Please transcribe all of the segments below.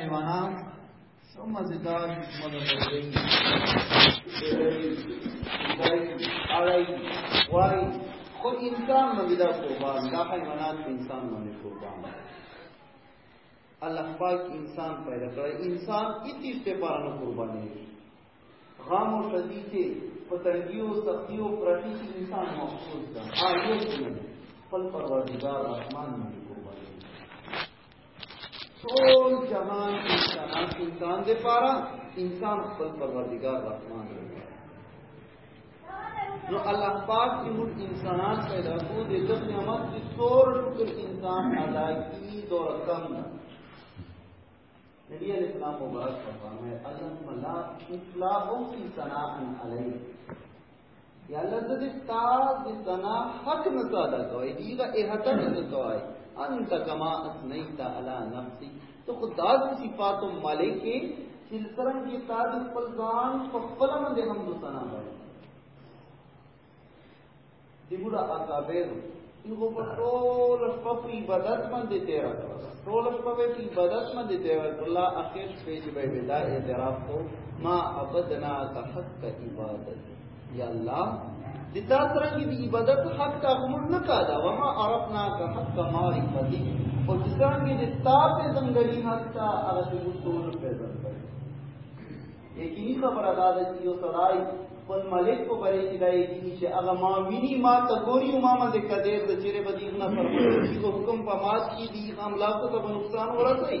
حیوانات سب مزیدار خود انسان مزیدہ قربان دا حیوانات انسان مزید قربان اللہ پاک انسان پیدا کرے. انسان اتنی سے پارا قربانی غام و شدید پتنگیوں سختیوں پرٹی کی انسان محفوظ تھا ہاں یہ پل پروردگار آسمان میں. قربانی ټول جهان انسانات انسان دے پارا، انسان خپل پروردگار رحمان دے نو اللہ پاک کی مر انسانات پیدا کو دے جب نعمت کی سور شکر انسان ادا کی دو رقم نبی علیہ السلام مبارک فرمانا ہے اللہ ملا اطلاع کی ثنا علیہ۔ یا اللہ دې تا دې ثنا حق نه ادا کوي دیغه احاطه نه کوي انت کما اسنیت علی نفسی. تو خدا کی صفات و مالک کی سلسلہ کی تاج پلزان پخپل من دے حمد و ثنا ہے دیګورا اکابر یو په ټول شپه په عبادت باندې تیر ټول شپه په عبادت باندې تیر الله اخر شپه چې به ودا اعتراف کو ما عبدنا کا حق عبادت. یا الله د تا سره د عبادت حق ته موږ نه کادا وما عرفنا کا حق کا ماری معرفتی او چې څنګه د تا په زنګړي حق ته هغه د ټول په زنګړي یقیني خبره ده چې یو سړی خپل مالک کو بری چې دای دي چې هغه ما ویني ما ته ګوري ما ما د کده د چیرې بدی نه فرمایي حکم په مات کی دی دي املاکو ته نقصان ورسوي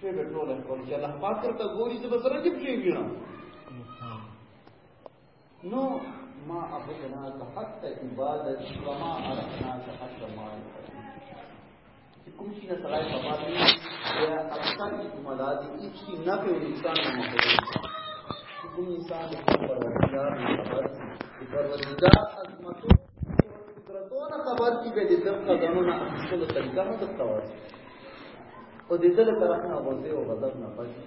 په به ټول خپل چې الله پاک ته ګوري چې بسره کې پری وینا نو، ما ابدنا کا حق عبادت، وما ارحنا کا حق ما چې کوم شي نه سړی په باندې یا اکثر کی مدادي هیڅ کی نه په انسان نه مخه کوم انسان په پروردگار خبر چې پروردگار عظمتو قدرتونه خبر کی به د دم قدمونه اصل طریقه نه دکتور او د دې طرف نه ورته او غضب نه پاتې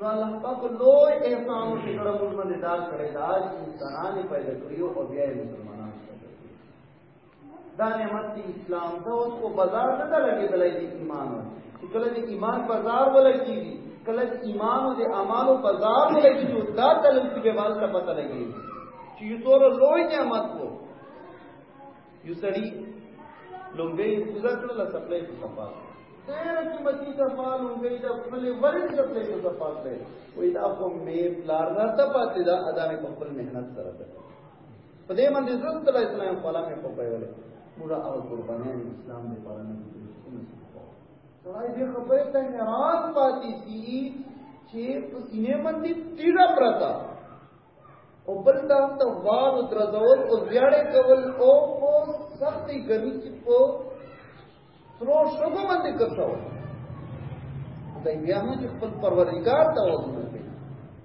نو الله پاک لوی احسان او شکر موږ باندې دار کړی دا چې انسانان پیدا کړیو او بیا یې مسلمانان دا نعمت دی اسلام دا اوس کو بازار نه دا لګېدلای دی ایمان. چې کله د ایمان بازار ولګي کله ایمان او د اعمالو بازار ولګي چې دا تلل چې به وال ته پته لګي چې یو تور لوی نعمت وو. یو سړی لونګي پوزا کړل سپلای په صفا کو مې پلار نه ته پاتې دا ادا نه خپل مهنت سره ده په دې باندې زړه ته اسلام په لامه پورا اسلام سړی دې خبره ته حیران پاتې سي چې په سینې باندې تیرا پرتا او بل طرف ته وار درځول او زیاړې کول او په سختي ګرمي چې په ترو شګو باندې کړو دا بیا هم چې خپل پروردگار ته وځي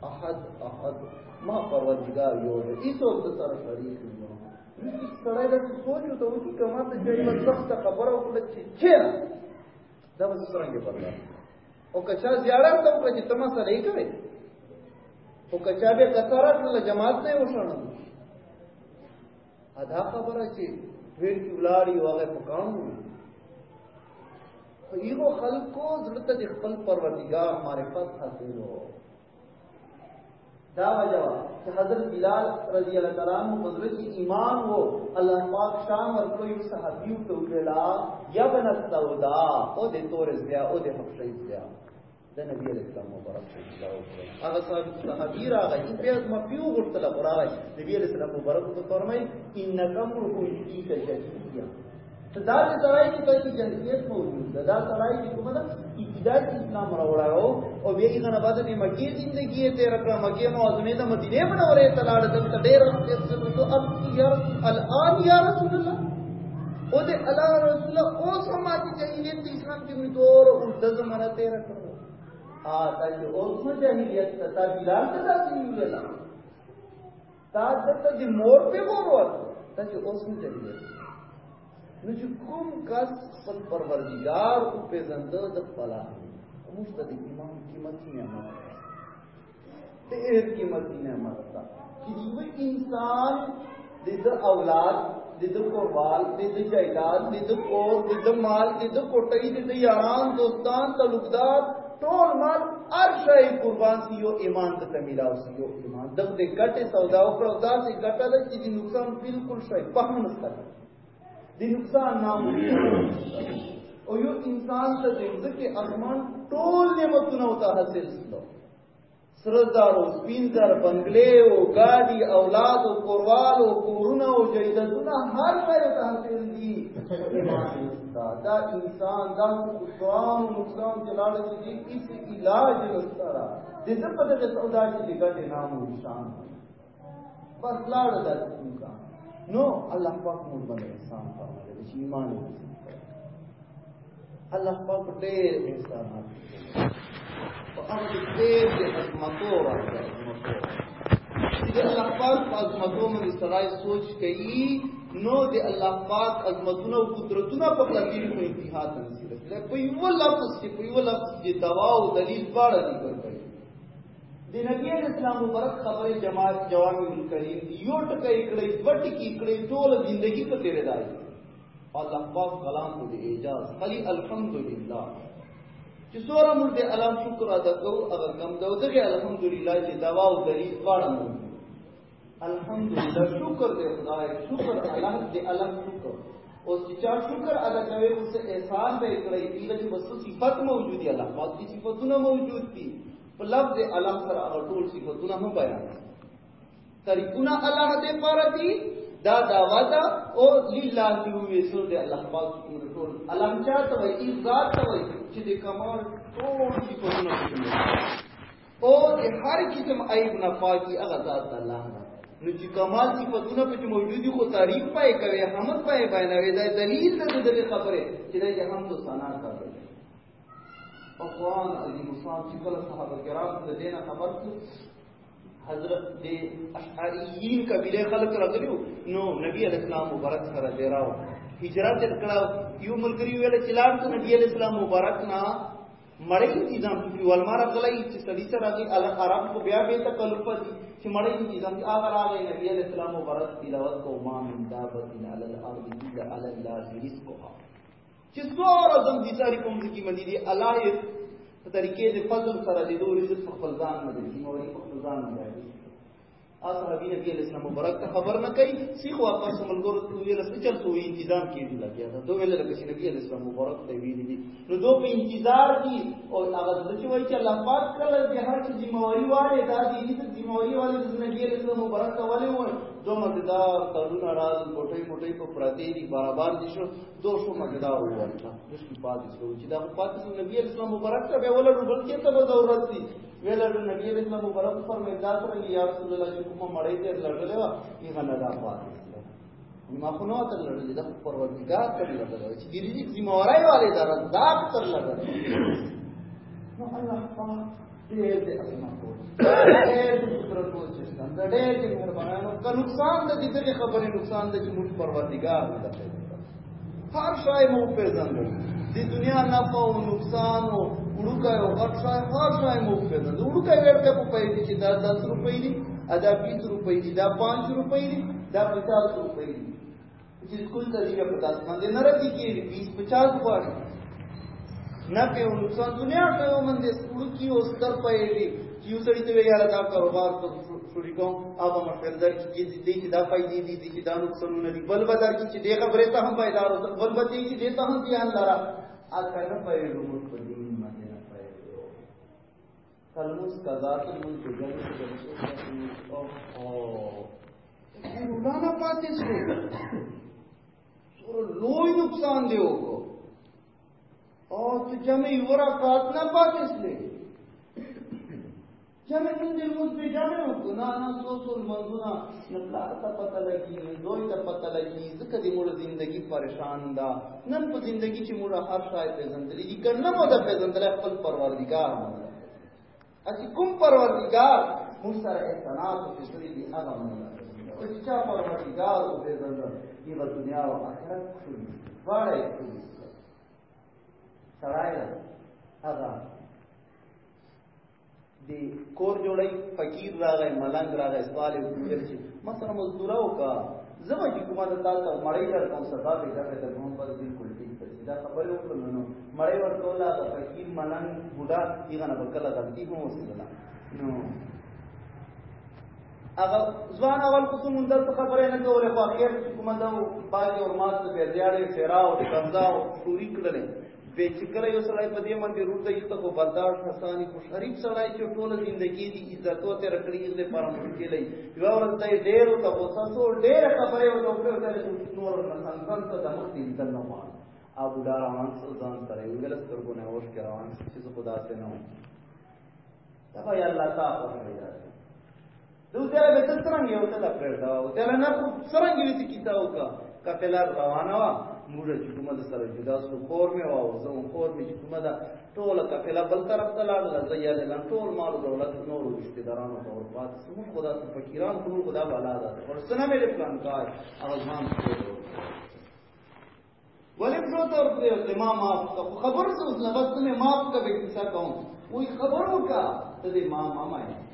احد احد، ما پروردگار یو دې ایسو د سره شریک دی هیڅ سړی دا سوچو ته وکی کما ته چې په سخت خبره وکړه چې چې دا به څنګه پرلا او کچا زیارت ته وکړه چې تما سره یې کوي او کچا به کثرت له جماعت نه وشونه ادا خبره چې ډېر کی ولاري واغه پکام خو یو خلکو زړه ته خپل پروردگار معرفت حاصل وو دا وجہ کہ حضرت بلال رضی اللہ تعالیٰ عنہ حضرت ایمان ہو، اللہ پاک شام اور کوئی صحابیو تو کلا یا بن السودا او دے تور زیا او دے حبشی زیا دا نبی علیہ السلام مبارک صلی اللہ علیہ وسلم اگر صاحب صحابی را گئی ان پیاز مفیو غرطلا قرآن نبی علیہ السلام مبارک تو فرمائی انکم روحو کی کا جہیہ دا چې سړی چې په جنسیت موجود ده دا سړی چې کومه ده ابتداء اسلام راوړاو او بیا یې نه بعد د مکی زندگی ہے ته رکړه مکی موازنه د مدینه منورې ته لاړ د ډېر وخت څخه تو اب یا الان یا رسول الله او دے اللہ رسول اللہ او سماتی جاہلیت اسلام کی مدور او دزمانہ تیرا کرو آتا چې اوس نو جاهلیت ته تا بلال ته داسې ویل تا دته د مور په مور وته تا چې اوس نو جاهلیت نو کوم کس خپل پروردگار او په د خپل موږ ته د ایمان قیمت نعمت ډېر قیمت نعمت ده چې یو انسان د اولاد د قربال د جایداد د کور د مال د کوټۍ د یاران، دوستان، تعلقدار ټول مال هر شی قربان سی یو ایمان ته میلاو سی یو ایمان۔ دغه ګټه سودا او کړو دا چې ګټه ده چې د نقصان بالکل شي په هم نشته د نقصان نام او یو انسان ته د ځکه اسمان ټول نعمتونه او ته حاصل سلو سرزار او سپینزر بنگلے او گاڑی اولاد او کوروال او کورونه او جیدتونه هر شی ته حاصل دي دا انسان دا نقصان نقصان جلال دی اس علاج نسترا دې څه په دې سودا کې دې ګټه او نشان۔ بس لاړ دا څنګه نو الله پاک موږ باندې احسان فرمایي چې ایمان الله پاک ډېر احسانات او هغه ډېر دې عظمتو راځي دې الله پاک عظمتو باندې سړی سوچ کوي نو د الله پاک عظمتونه او قدرتونه په تقدیر په انتها تنظیم کړي په یو لفظ کې په یو لفظ کې دوا او دلیل پاړه ذکر کړي د نبی اسلام مبارک خبره جماعت جوامع الکریم یو ټکه کړي وټ کې کړي ټول ژوندۍ په تیرے دای الله پاک کلام کو دی اجازه خلی الحمدلله چې سوره موږ د الله شکر ادا کوو اگر کم دا دغه الحمدلله چې جی دوا او دلیل پاړه مو۔ الحمدلله شکر دے خدای شکر الله دې الله شکر۔ او چې چا شکر ادا کوي اوس احسان به کړی دی چې بس صفات موجود دي الله پاک دي صفاتونه موجود دي لفظ الله سره هغه ټول صفاتونه هم بیان طریقونه الله دې پاره دي، دا دعوا دا او لله دی وې سو دې الله پاک ټول. الله چاته وي ای ذات ته وي چې دې کمال ټول صفاتونه او دې هر قسم عیب نه پاکي هغه ذات الله نه. نو چې کمال صفاتونه په موجودي خو تعریف پای کوي، حمد پای بیانوي، دا دلیل ده د خبره چې دا حمد او ثنا کوي او قرآن عظیم چې کله صحابه کرام د دینه خبر حضرت د اشعریین قبیله خلق راغلیو نو، نبی علیہ السلام مبارک سره دیراو هجرت کړه یو ملګری ویل چې لاړ ته نبی علیہ السلام مبارک نا مړی انتظام کړی ولمار غلای چې سړی سره راغی عرب کو بیا به تکلف دي چې مړی انتظام هغه راغی نبی علیہ السلام مبارک تلاوت کو، ما من دابت علی الارض الا علی الله رزقها چې څوره زم دي ساری کوم ځکه مدي دي الله په طریقې د فضل سره د دوه رزق خپل ځان نه دي نو خپل ځان نه دي اصحابی نبی علیہ السلام مبارک ته خبر نه کوي سیخ واپس ملګرو ته ویل څه چل سو انتظام کیږي لګیا دا دوه ویل لکه چې نبی علیہ السلام مبارک ته ویلي دي نو دوه په انتظار دي او هغه د چې وایي چې الله پاک کله د هر څه ذمہواری والے دا دي چې ذمہواری والے د نبی علیہ السلام مبارک ته والے وای دو مزیدار ترونه راز موټي موټي په پردي دي برابر دي شو دو شو مزیدار وایي د شي پاتې شو چې دا پاتې شو نبی علیہ السلام مبارک ته ویل بل کې ته ضرورت دي ویل نبی علیہ السلام مبارک فرمایي دا سره یا رسول الله چې کوم مړی دې لړلې وا یې نه دا پاتې ما خو نو ته لړلې دا پروردګار ته لړلې چې دې والے دا رزاق تر لړلې نو الله دې دې اسما کو۔ دې دې قدرت کو چې څنګه دې دې مهربانانو کا نقصان دې دې خبرې نقصان دې چې موږ پروردګار دې هر شای مو په ځان دنیا نفع او نقصان او وړوکه او غټ شای هر شای مو په ځان وړوکه ورته په پیسې چې دا 10 روپۍ دي ادا 20 روپۍ دي دا 5 روپۍ دي دا 50 روپۍ دي چې سکول ته دی په تاسو باندې نه راځي کې 20 50 غواړي نه په نقصان، دنیا ته ومن دې سکول کې او ستر پېږي چې یو سړی ته یاره دا کاروبار ته شروع کوم هغه مشور در کې دې چې دا فائدې دي دي چې دا نقصانونه دي بل بدر کې چې دې خبره ته هم پیدا ورته بل بدې چې دې ته هم ځان لاره ا کنه پېږي موږ په دې باندې نه پېږي کلموس قضات الملک جل او او رولانا پاتې شو سور لوی نقصان دی وکړو او ته ورا یو رکعت نه پاتې شلې جمع من المد جمع ګنا نه سو سو منځونه نپلا ته پته لګي دوی ته پته لګي ځکه دې موږ زندگی پریشان ده نن په زندگی چې موږ هر شای په زندګی دي کنه مو د خپل پروردگار مونږ اسی کوم پروردگار موږ سره احسانات او فطری دي هغه مونږ او چې چا پروردگار او په زندګی په دنیا او آخرت کې وړای سړای هغه دی کور جوړی فقیر راغی ملنګ راغی، سوال وکړي چې مثلا مزدورا وکا زما چې کومه د تاسو مړی در کوم سبا به دا ته کوم پر بالکل ټیک دی دا خبره وکړم نو. مړی ورکولا د فقیر ملنګ بوډا یې نه بکله غلطي هم وسله نو. هغه ځوان اول کوم مندل خبره نه کوله خو اخر کومه دا باغ او ماس په دیاړې فیرا او کمزا او شوري به چې کله یو سړی په دې باندې روته یې ته برداشت حساني خو شریف سړی چې ټول ژوندۍ دی عزت او تر کړی دې پر مشکل مشکلې یو ورځ ته ډېر ته وساسو ډېر خبره او ته ته نور نه څنګه ته د مخ دې تل نو ما ابو دار روان ځان سره یو ګل سترګو نه اوش کې روان چې خدا ته نو دا یا الله تعالی په دې دوی به څنګه یو ته پرېړ دا او ته نه څنګه ویتی کیتاو کا کپلا روانه وا موږ چې کومه د سره جدا سو خور مې واو، زه خور مې چې کومه دا ټول کفلا بل طرف ته لاړ زیاده لن ټول مال دولت نور رشتہ دارانو ته ورپات سمو خدا ته فقیران ټول خدا بالا ده. ورسنه مې پلان کار؟ او اغزمان ولی پرو ته ورته ما معاف خبر څه نه بس مې معاف کا به کیسه کوم وای خبر وکا ته دې ماما دا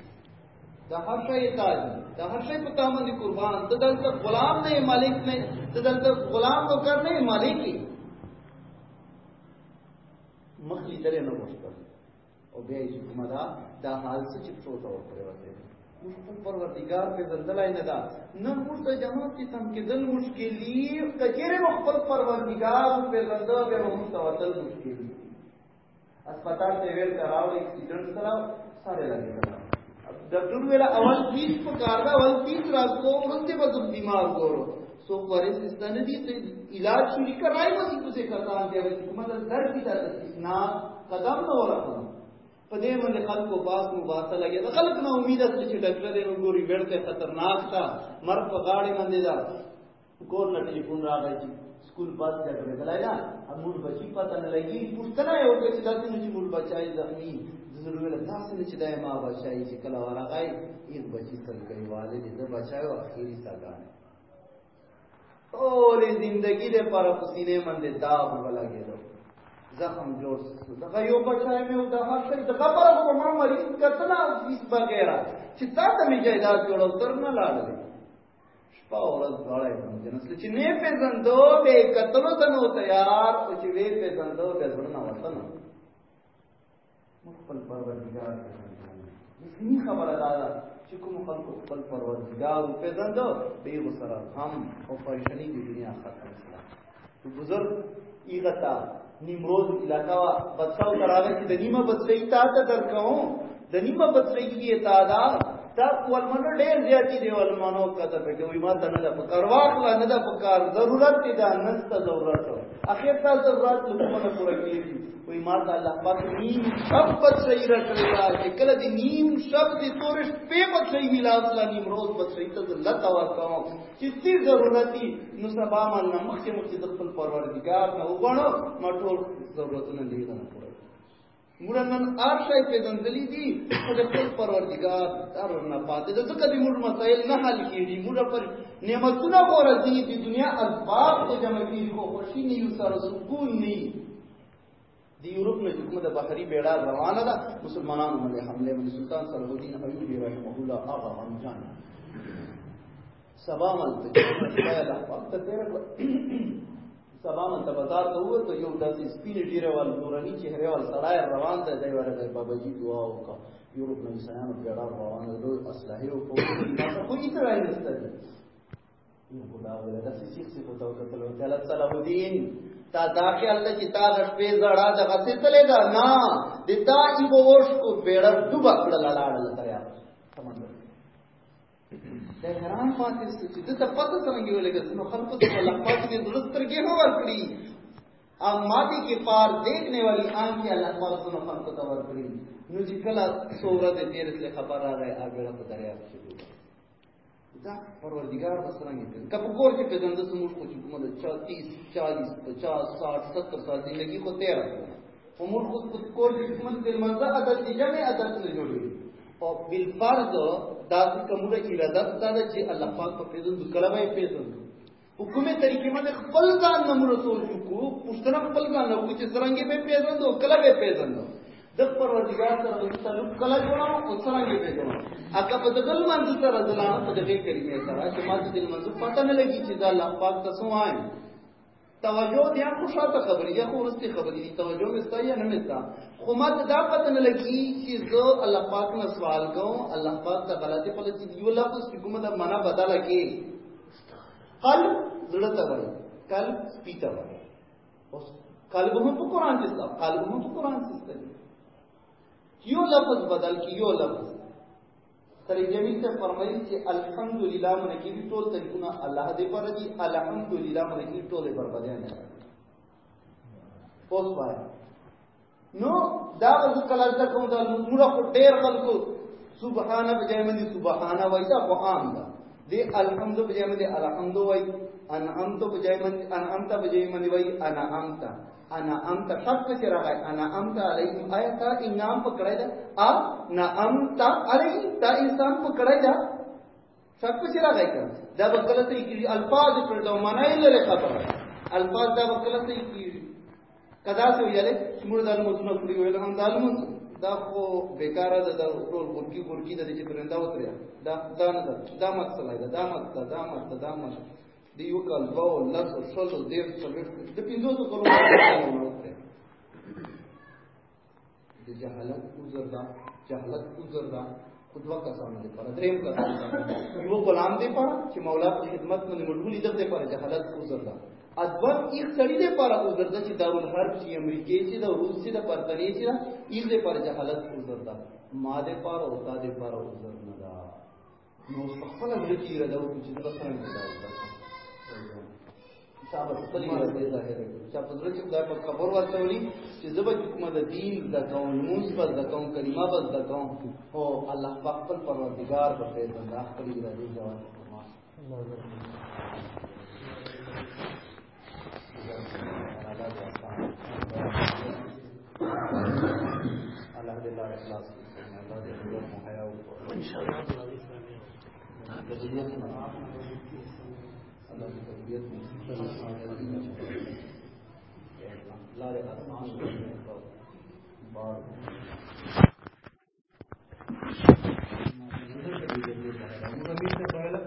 هر شی تاج دا هر شی قربان۔ ته دلته غلام نه مالک نه ته دلته غلام نو کر نه مالک مخلی درې نه وشتل او بیا یې کومه دا دا حال څه چې څوته ورته وته موږ په پروردگار په زندلای نه دا۔ نه موږ ته جماعت کې تم کې دل مشکلی کچېره خپل پروردگار په زنده به موږ ته وتل مشکلی اسپیټال ته ویل کراو اکسیډنټ سره ساره لګیږي ڈاکٹر میرا اول فیس پکار رہا اول فیس رات کو ورنتے بیمار گورو سو وارث استانه دي علاج شروع کراي و دي څه کړه ان دی چې در کی دا استثناء قدم نه ورته په دې باندې خلکو باس مباسه لګي دا خلک نه امید است چې ډاکټر دې وګوري ورته خطرناک تا مرګ په غاړه باندې دا۔ کور نه ټلیفون راغی چې سکول پاس ځای بلای نه امور بچی پته نه لګي پوښتنه یو کې چې داسې نه چې مور بچای زخمی۔ ضرور تاسو چې دای ما بچای چې کله ورغای یک بچی سل کوي والد دې بچایو اخیری ساګان ټول زندگی دې پر پسینه باندې داغ ولا ولګېدو زخم جوړ شو دا یو بچای مې د هر څه د خبره په ما مریض کتنا فیس بغیرہ چې تا ته می جایداد جوړو تر نه لاړل شپه ورځ غړای باندې نو چې نه پیژندو به کتلو ته نو تیار او چې وې پیژندو به ورنه وطن خپل پروردگار یقیني خبره ده چې کوم خلکو خپل پروردگار پیژندو به وسره هم او پریشانی د دنیا ختم شي تو بزرگ ایغتا نیمروز علاقہ وا بچاو کراوے چې د نیمه بچی تا ته درکاو د نیمه بچی کی تعداد دا ولمنو ډېر زیاتی دی ولمنو کته په کوي ما ته نه ده په کار واخلا نه ده په کار ضرورت دی دا نسته ضرورت اخر تا ضرورت لکه پورا کیږي وی ما ته الله پاک نیم شب بچ صحیح رکھلی دا چې کله دی نیم شب دی تورش په بچ صحیح ملا اصلا نیم روز بچ صحیح ته الله تعالی کوم چې تی ضرورتي نو سبا مان مخکې مخکې د خپل پروردګار نه وګڼو ما ټول ضرورتونه دی نه پوره موږ نن هر شی پیژندلی دي خو د خپل پروردګار تر نه پاتې د ځکه د موږ مسائل نه حل کیږي موږ پر نعمتونه ورځي د دنیا اسباب ته جمع کیږي خو خوشي نه یو سره سکون نه دی یورپ نه کومه د بحری بیړه روانه ده. مسلمانانو باندې حمله باندې سلطان صلاح الدین ایوبی رحمه الله هغه همجان سبا ملته چې دا وخت تیر سبا بازار ته وته یو داسې سپین ډیره ول نورانی چهره ول سړای روان ده دی ورته بابا جی دعا وکړه یورپ نه انسانانو بیړه روانه ده اسلحه او فوق خو هیڅ راځي نشته یو خدا ولا داسې شیخ څه په توګه تلو تعالی صلاح الدین تا دا خیال ته چې تا د شپې زړه د غسې تلې دا نه د تا ای ووش کو بیړه ډوبه کړل لاړل تریا سمندر اب مادی کے پار دیکھنے والی اللہ پاک جی کلا تیر سے خبر آ گئے آگے رب دریا دا پروردگار کب کور کے کو چالیس پچاس، ساٹھ، ستر سال زندگی کو تیرہ۔ امور کور کے منزا عدد جمع عدد نے جوڑی اور بالفرض داس کمولا ارادت دادا چی اللہ پاک په پیژن کلمه پیژن په کومه طریقې باندې خپل ځان نوم رسول شو پښتنه خپل ځان نو چې څنګه به پیژن دو کلمه پیژن دو. د پروردگار سره د تعلق کله جوړاو او څنګه پیژن اګه په دغه منځ سره ځلانه په دغه کلمه سره، چې ما دې منځ پته نه لګي چې دا الله پاک تاسو وایي. وایم توجہ دیا خوشاته خبرې یا خو ورستي خبرې دي توجہ مستا یا نه مستا خو ما دا پته نه لګي چې زه الله پاک نه سوال کوم الله پاک ته غلطي په لته یو لفظ چې کومه د معنا بدله کې قلب زړه ته وایي قلب سپیته وایي اوس قلب هم په قران کې ځه قلب هم په قران کې ځه یو لفظ بدل کی یو لفظ سر جمیل سے فرمائی کہ الحمدللہ من کی ټول طریقونه الله دې پر دي الحمدللہ من کی ټول پر بدیان پوس وای نو دا وز کله د کوم دا موږ خو ډیر خلکو سبحان بجای من سبحان وای دا په عام ده. دی الحمد بجای من الحمد وای انعمت بجای من انعمت بجای من وای انعمت انا امت سب کچھ رہا ہے، انا امت علیہم، آیا تا انعام پکڑائی دا؟ آ، نا امت علیہم، تا انسان پکڑائی دا؟ سب کچھ رہا ہے کر دا بکلت کی الفاظ پر دو منائی لے خبر۔ الفاظ دا بکلت کی کدا سے ویلے شمور دال مزنا کڑی ویلے ہم دال مز دا خو بیکارا دا دا ټول ګورکی ګورکی د دې پرنده وتریا دا دا نه ده، دا مت سلای دا دا مت دا مت دا مت دی یو کال دو لس شلو دیر څلور د پینځو څو کلو د جهالت عذر دا جهالت عذر دا خودوا کسانو دې پر دریم کسان یو غلام دې پر چې مولا خدمت باندې مړولې دې پر جهالت عذر دا ادوان ایک سړی دې پر عذر دا چې دارول حرب چې امریکای چې د روس چې د پرتنی چې ایل دې پر جهالت عذر دا۔ ما دې پر او تا دې پر عذر نه دا۔ نو خپل دې چې را دا چې د څنګه دا صاحب خپل یې دې ظاهر چې په درې کې خدای په خبر ورچولي چې زب چې کومه د دین د قوم موږ بس د قوم کلمه بس د قوم او الله په خپل پروردگار په دې باندې خپل یې دې جواب۔ اللہ دے اللہ اخلاص اللہ دے اللہ محیا ان شاء اللہ اللہ کی طبیعت میں لارے آسمان بار سے پہلے